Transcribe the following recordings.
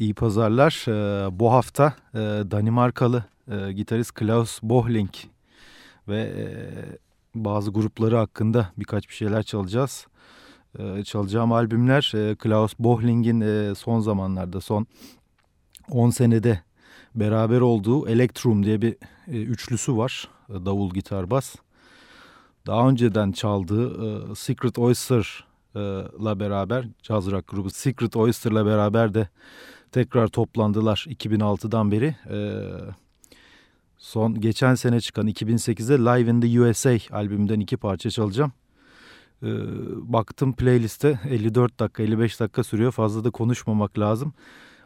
İyi pazarlar. Ee, bu hafta e, Danimarkalı e, gitarist Klaus Bohling ve e, bazı grupları hakkında birkaç bir şeyler çalacağız. E, çalacağım albümler Klaus Bohling'in son zamanlarda son 10 senede beraber olduğu Electrum diye bir üçlüsü var. Davul, gitar, bas. Daha önceden çaldığı Secret Oyster'la beraber, caz rock grubu Secret Oyster'la beraber de tekrar toplandılar 2006'dan beri. E, son geçen sene çıkan 2008'de Live in the USA albümünden iki parça çalacağım. E, baktım playliste 54 dakika 55 dakika sürüyor fazla da konuşmamak lazım.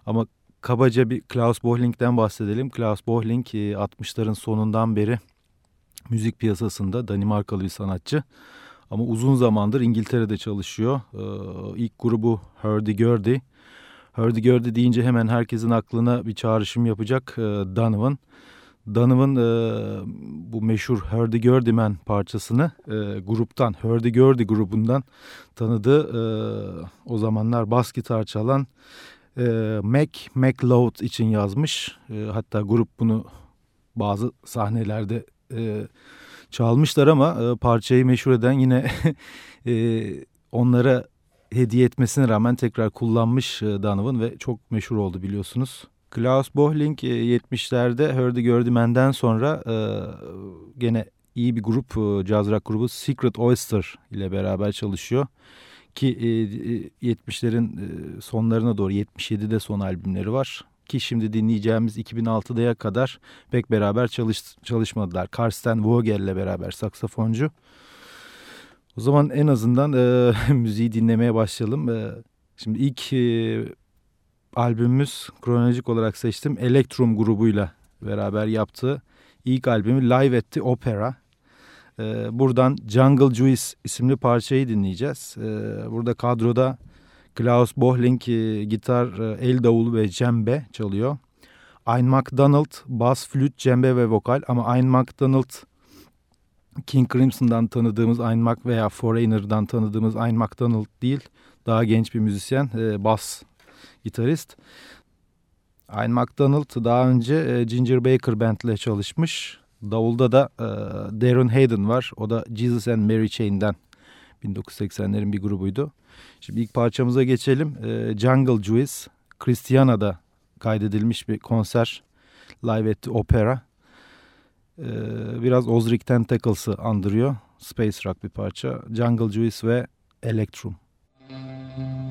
Ama kabaca bir Klaus Bohling'den bahsedelim. Klaus Bohling 60'ların e, sonundan beri müzik piyasasında Danimarkalı bir sanatçı. Ama uzun zamandır İngiltere'de çalışıyor. Ee, ilk grubu Hurdy Gurdy. Hurdy Gurdy deyince hemen herkesin aklına bir çağrışım yapacak e, Donovan. Donovan e, bu meşhur Hurdy Gurdy Man parçasını e, gruptan, Hurdy Gurdy grubundan tanıdığı e, o zamanlar bas gitar çalan e, Mac McLeod için yazmış. E, hatta grup bunu bazı sahnelerde e, çalmışlar ama e, parçayı meşhur eden yine e, onlara hediye etmesine rağmen tekrar kullanmış e, Donovan ve çok meşhur oldu biliyorsunuz. Klaus Bohling e, 70'lerde Hurdy Gurdy Man'den sonra e, gene iyi bir grup, e, jazz rock grubu Secret Oyster ile beraber çalışıyor. Ki e, 70'lerin e, sonlarına doğru 77'de son albümleri var. Ki şimdi dinleyeceğimiz 2006'ya kadar pek beraber çalış, çalışmadılar. Karsten Vogel ile beraber saksafoncu. O zaman en azından e, müziği dinlemeye başlayalım. E, şimdi ilk e, albümümüz kronolojik olarak seçtim. Electrum grubuyla beraber yaptığı ilk albümü Live at the Opera. E, buradan Jungle Juice isimli parçayı dinleyeceğiz. E, burada kadroda Klaus Bohling e, gitar, e, el davulu ve cembe çalıyor. Ian McDonald bas, flüt, cembe ve vokal ama Ian McDonald King Crimson'dan tanıdığımız Ian Mac veya Foreigner'dan tanıdığımız Ian McDonald değil. Daha genç bir müzisyen, e, bas gitarist. Ian McDonald daha önce e, Ginger Baker Band ile çalışmış. Davulda da e, Darren Hayden var. O da Jesus and Mary Chain'den 1980'lerin bir grubuydu. Şimdi ilk parçamıza geçelim. E, Jungle Juice, Christiana'da kaydedilmiş bir konser. Live at the Opera. E, biraz Ozric Tentacles'ı andırıyor. Space Rock bir parça. Jungle Juice ve Electrum. Müzik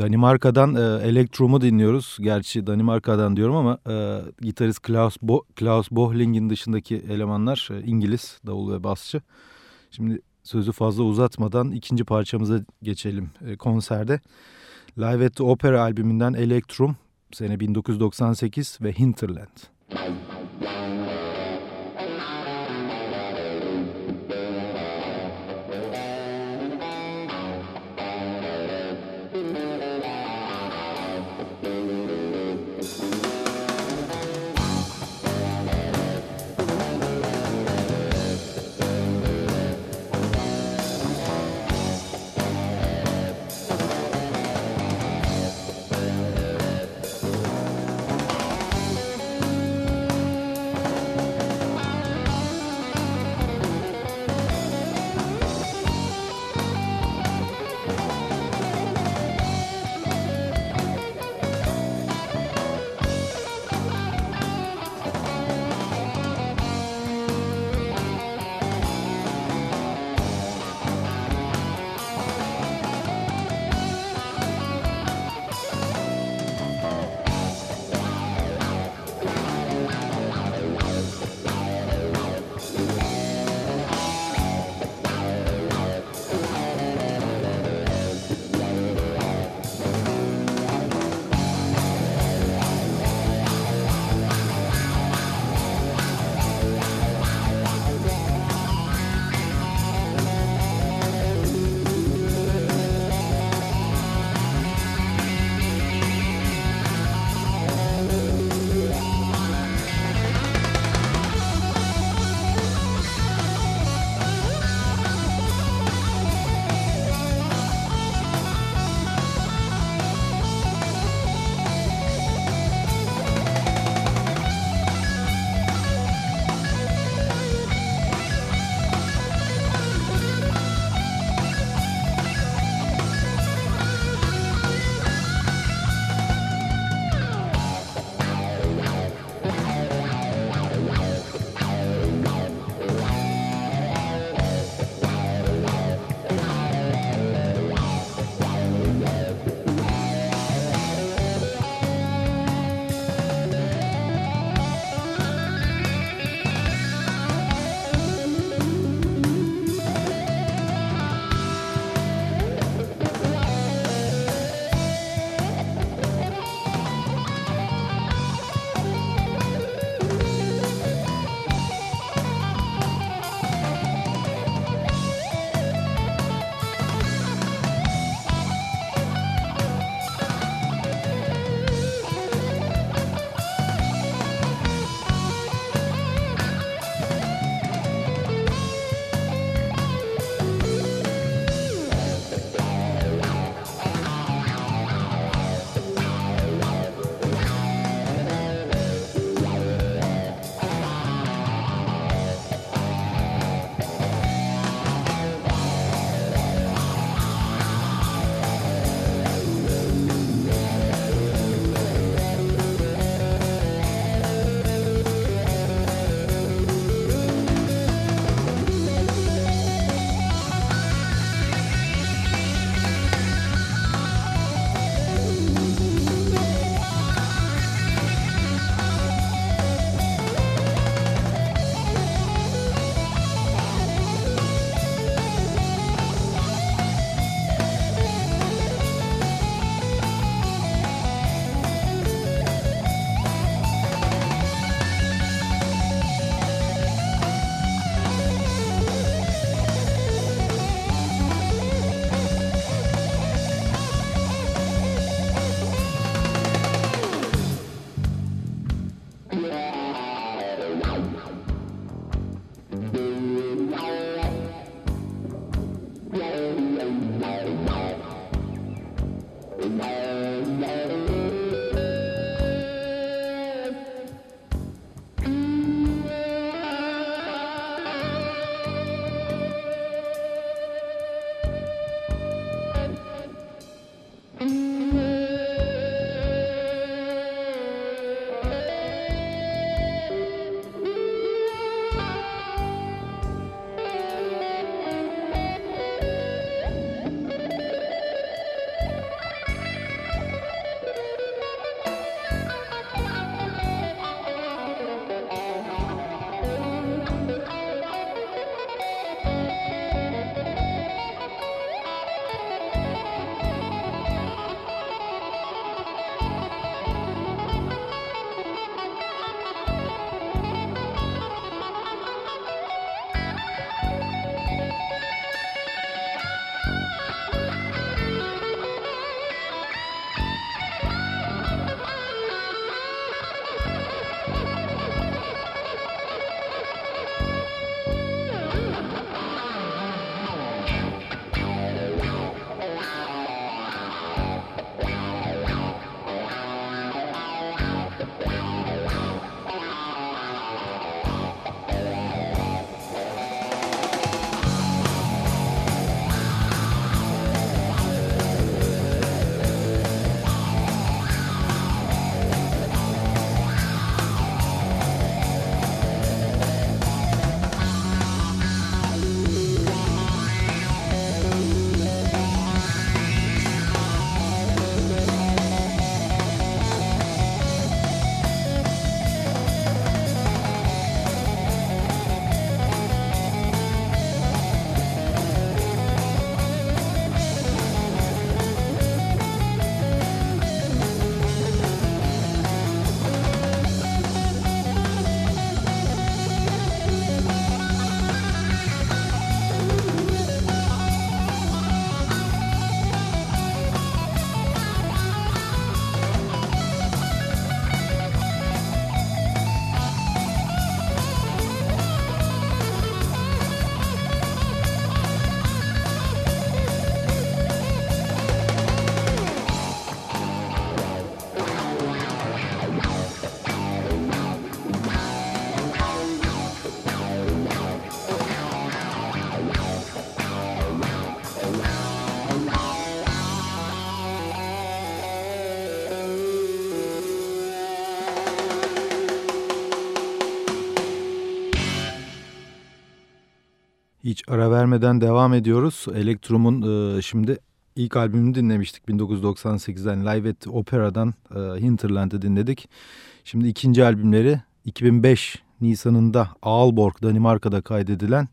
Danimarka'dan e, Elektrum'u dinliyoruz. Gerçi Danimarka'dan diyorum ama e, gitarist Klaus, Bo Klaus Bohling'in dışındaki elemanlar e, İngiliz davul ve basçı. Şimdi sözü fazla uzatmadan ikinci parçamıza geçelim e, konserde. Live at the Opera albümünden Elektrum sene 1998 ve Hinterland. Hiç ara vermeden devam ediyoruz. Elektrum'un e, şimdi ilk albümünü dinlemiştik 1998'den Live at Opera'dan e, Hinterland'ı dinledik. Şimdi ikinci albümleri 2005 Nisan'ında Aalborg Danimarka'da kaydedilen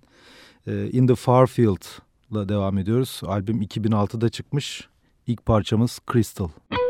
e, In the Far Field'la devam ediyoruz. Albüm 2006'da çıkmış. İlk parçamız Crystal. Crystal.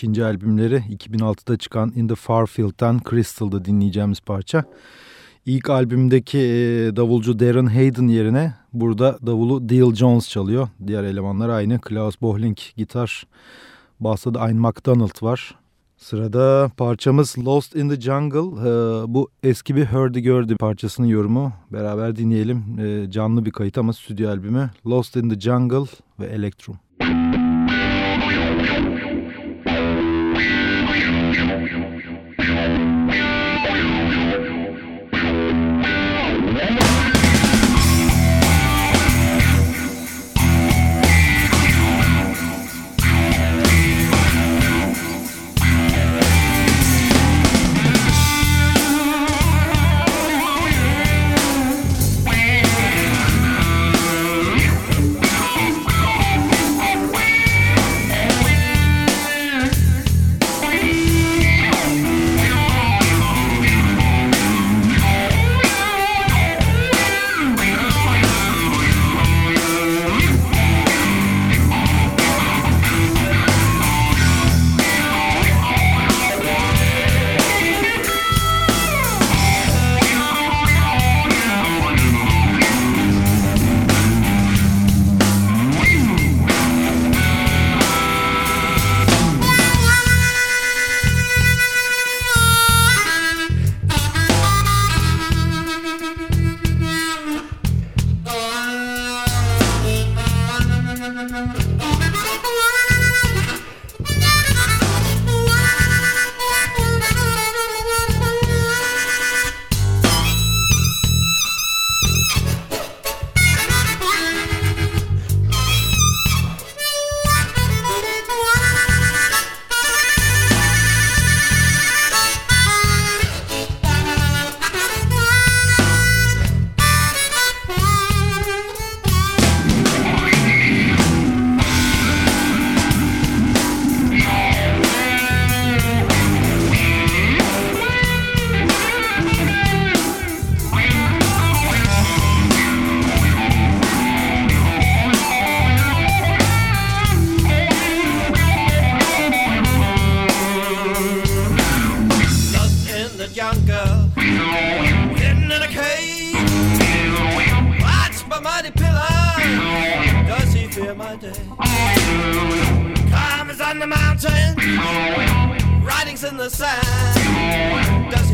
İkinci albümleri 2006'da çıkan In the Far Field'dan Crystal'da dinleyeceğimiz parça. İlk albümdeki e, davulcu Darren Hayden yerine burada davulu Dale Jones çalıyor. Diğer elemanlar aynı. Klaus Bohling gitar, basta da Ian McDonald var. Sırada parçamız Lost in the Jungle. Ee, bu eski bir Heard'i Gördü parçasının yorumu. Beraber dinleyelim. Ee, canlı bir kayıt ama stüdyo albümü. Lost in the Jungle ve Electrum.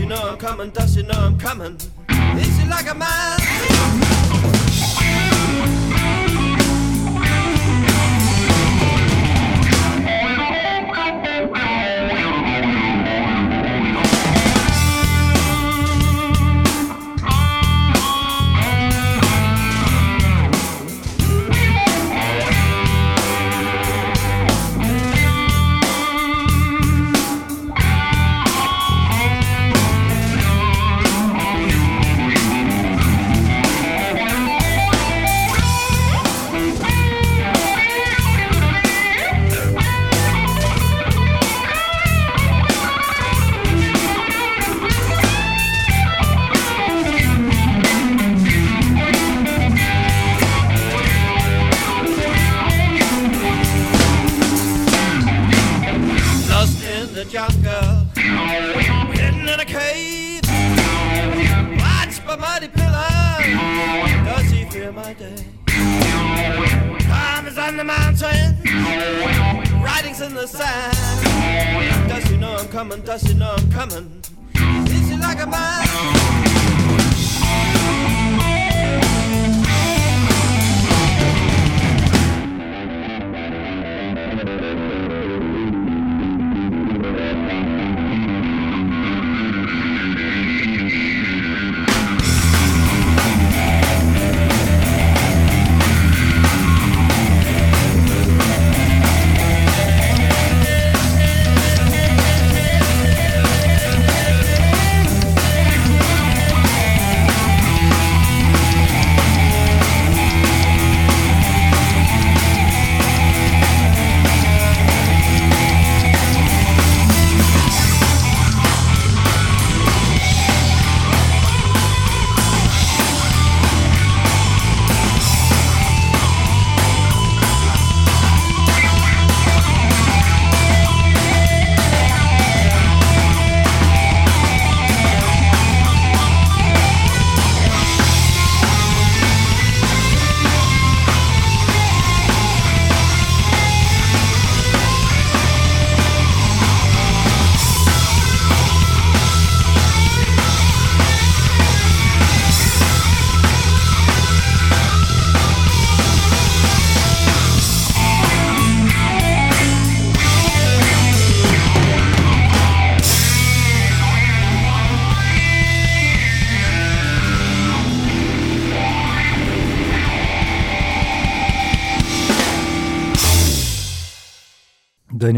you know I'm coming, does you know I'm coming? Is it like a man? day. Time is on the mountain, writing's in the sand. Does you know I'm coming? Does you know I'm coming? Is you like a man?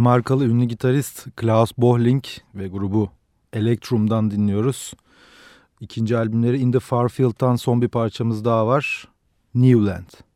Danimarkalı ünlü gitarist Klaus Bohling ve grubu Electrum'dan dinliyoruz. İkinci albümleri In the Far Field'dan son bir parçamız daha var. Newland.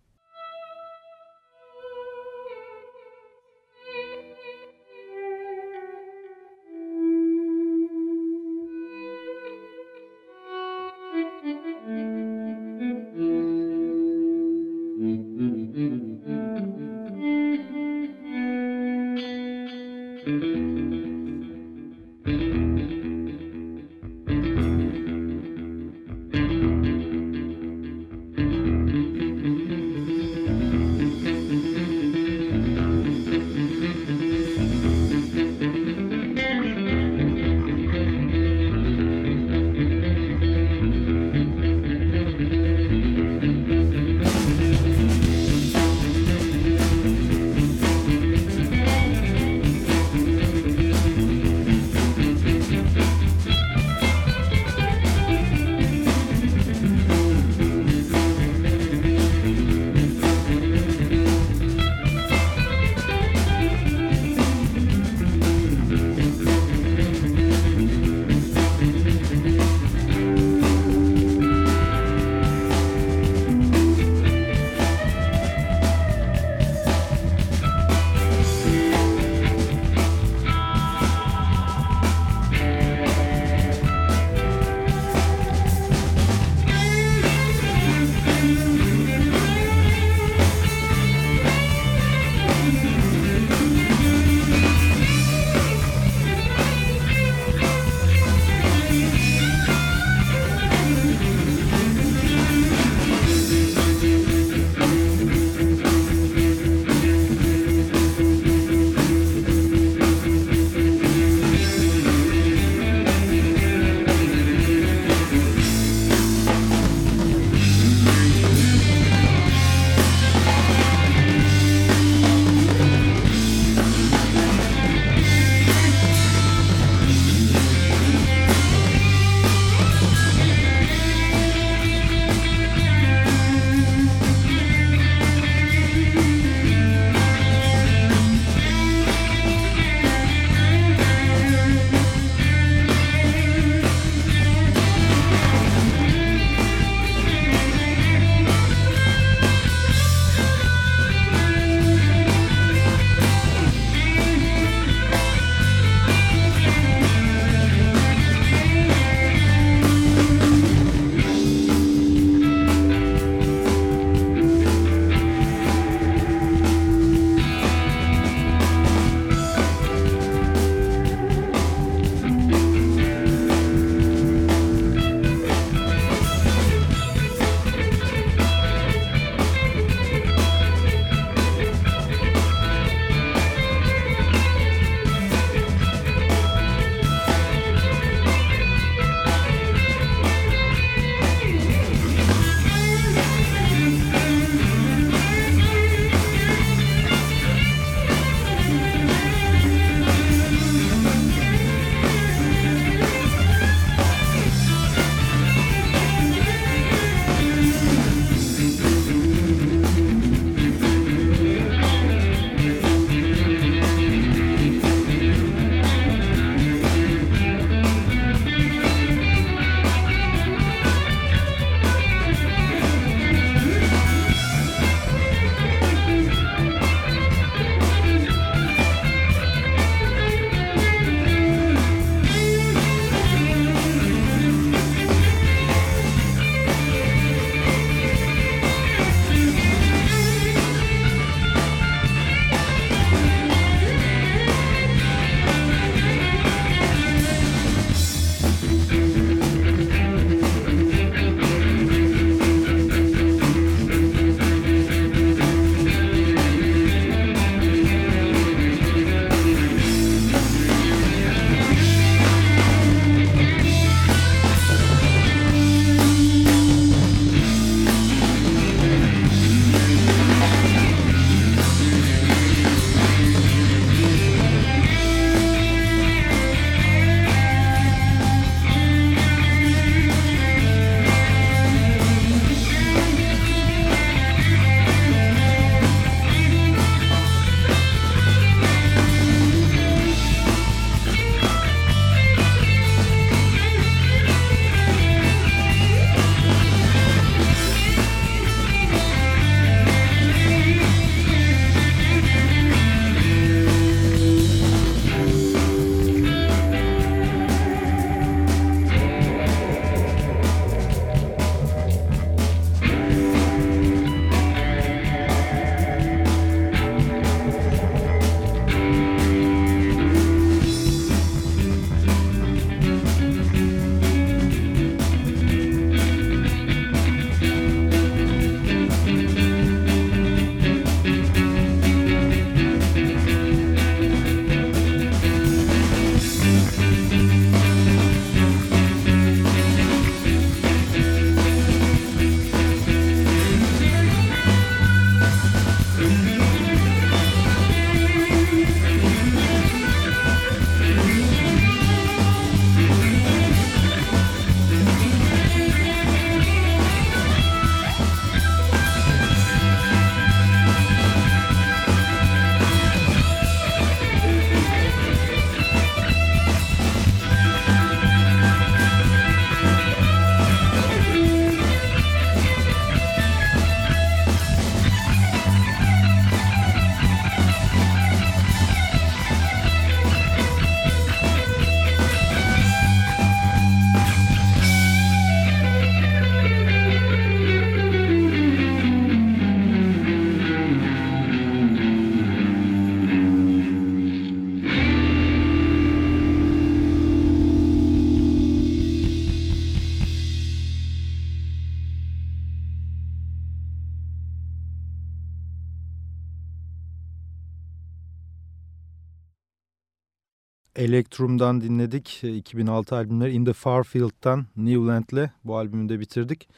Electrum'dan dinledik. 2006 albümleri In the Far Field'dan Newland'le bu albümü de bitirdik.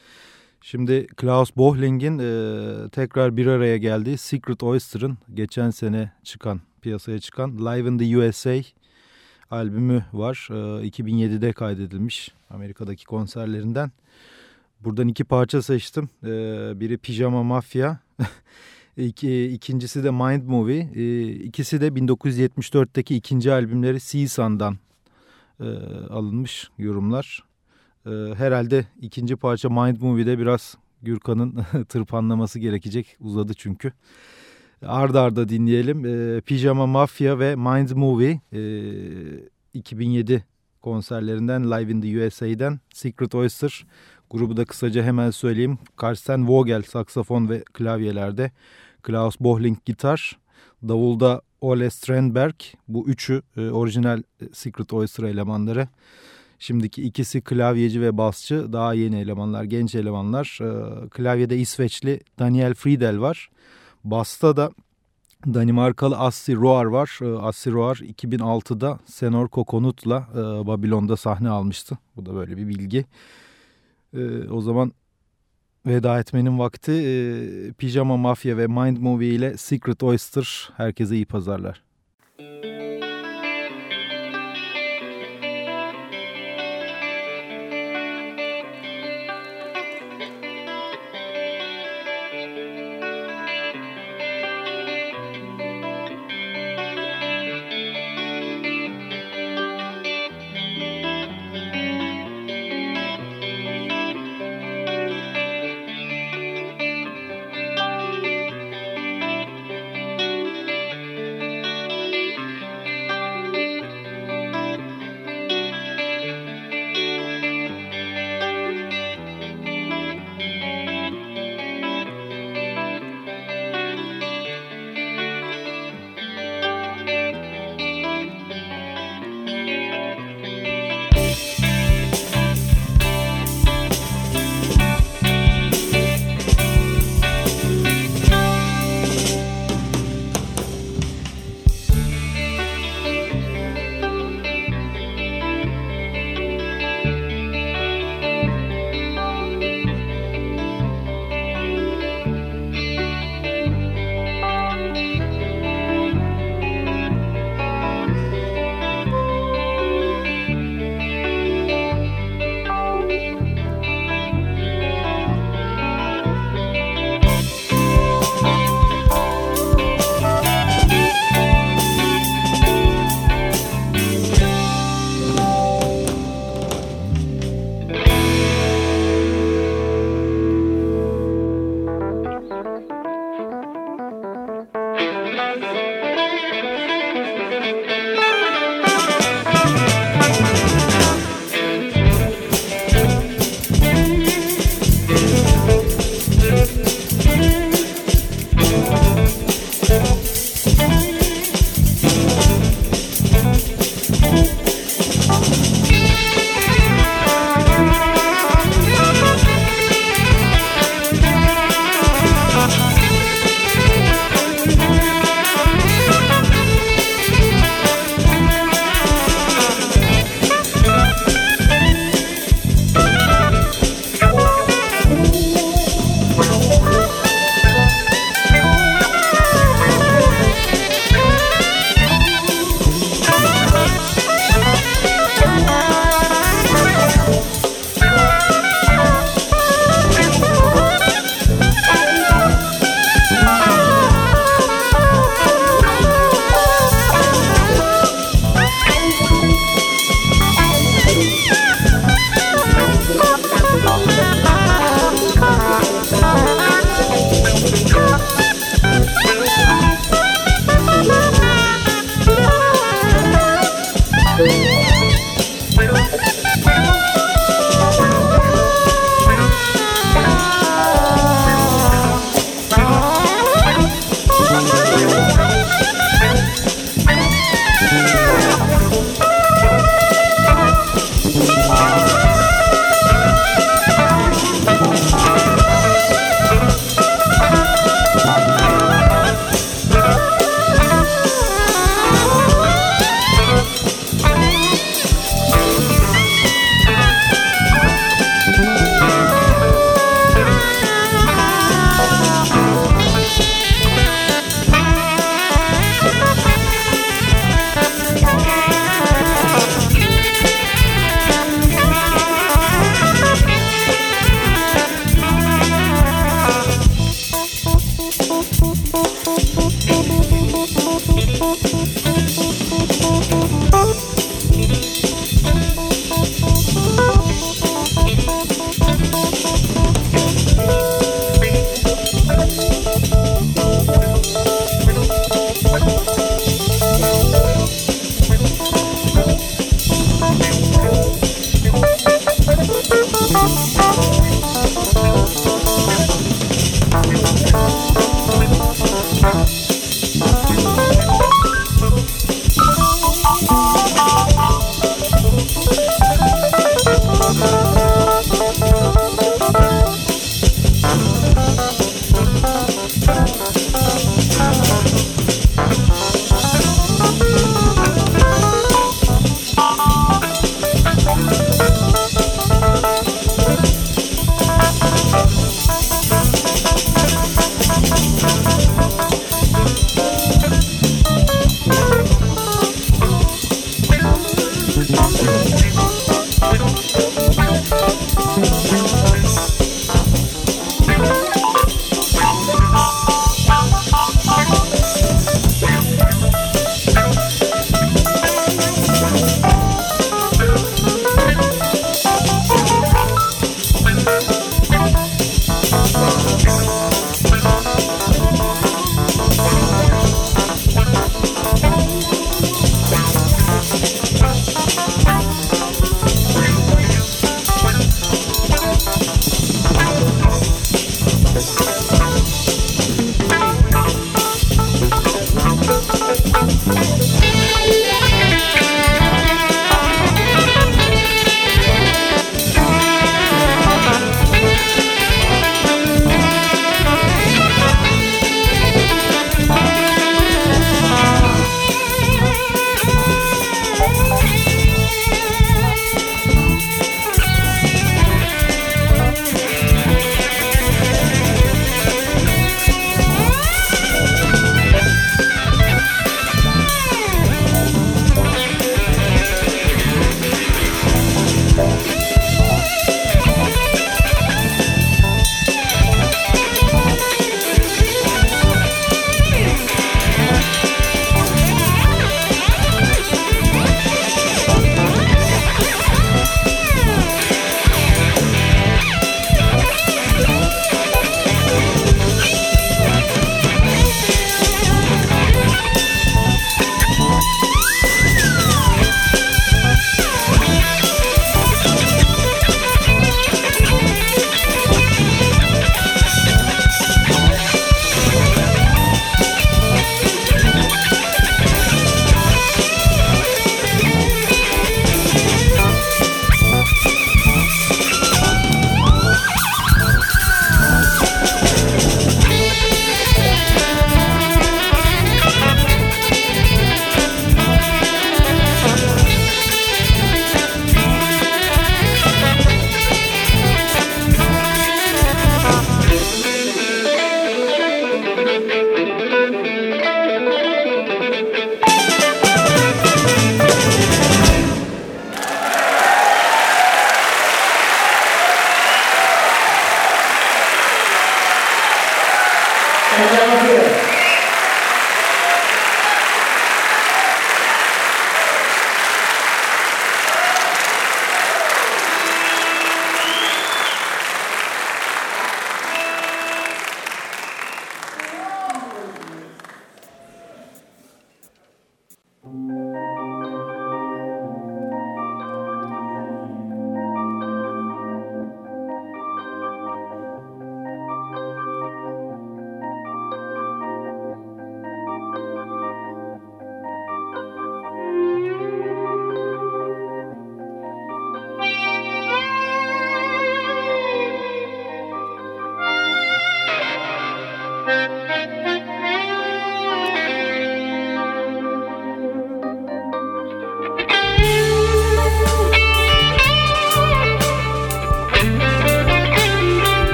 Şimdi Klaus Bohling'in e, tekrar bir araya geldiği Secret Oyster'ın geçen sene çıkan, piyasaya çıkan Live in the USA albümü var. E, 2007'de kaydedilmiş Amerika'daki konserlerinden. Buradan iki parça seçtim. E, biri Pijama Mafya, İki, ikincisi de Mind Movie. E, ikisi de 1974'teki ikinci albümleri Seasun'dan e, alınmış yorumlar. E, herhalde ikinci parça Mind Movie'de biraz Gürkan'ın tırpanlaması gerekecek. Uzadı çünkü. Arda arda dinleyelim. E, Pijama Mafia ve Mind Movie e, 2007 konserlerinden Live in the USA'den Secret Oyster grubu da kısaca hemen söyleyeyim. Karsten Vogel saksafon ve klavyelerde Klaus Bohling gitar, davulda Ole Strandberg. Bu üçü e, orijinal e, Secret Oyster elemanları. Şimdiki ikisi klavyeci ve basçı daha yeni elemanlar, genç elemanlar. E, klavyede İsveçli Daniel Friedel var. Basta da Danimarkalı Assi Roar var. E, Assi Roar 2006'da Senor Kokonut'la e, Babilon'da sahne almıştı. Bu da böyle bir bilgi. O zaman veda etmenin vakti. E, Pijama Mafya ve Mind Movie ile Secret Oyster herkese iyi pazarlar.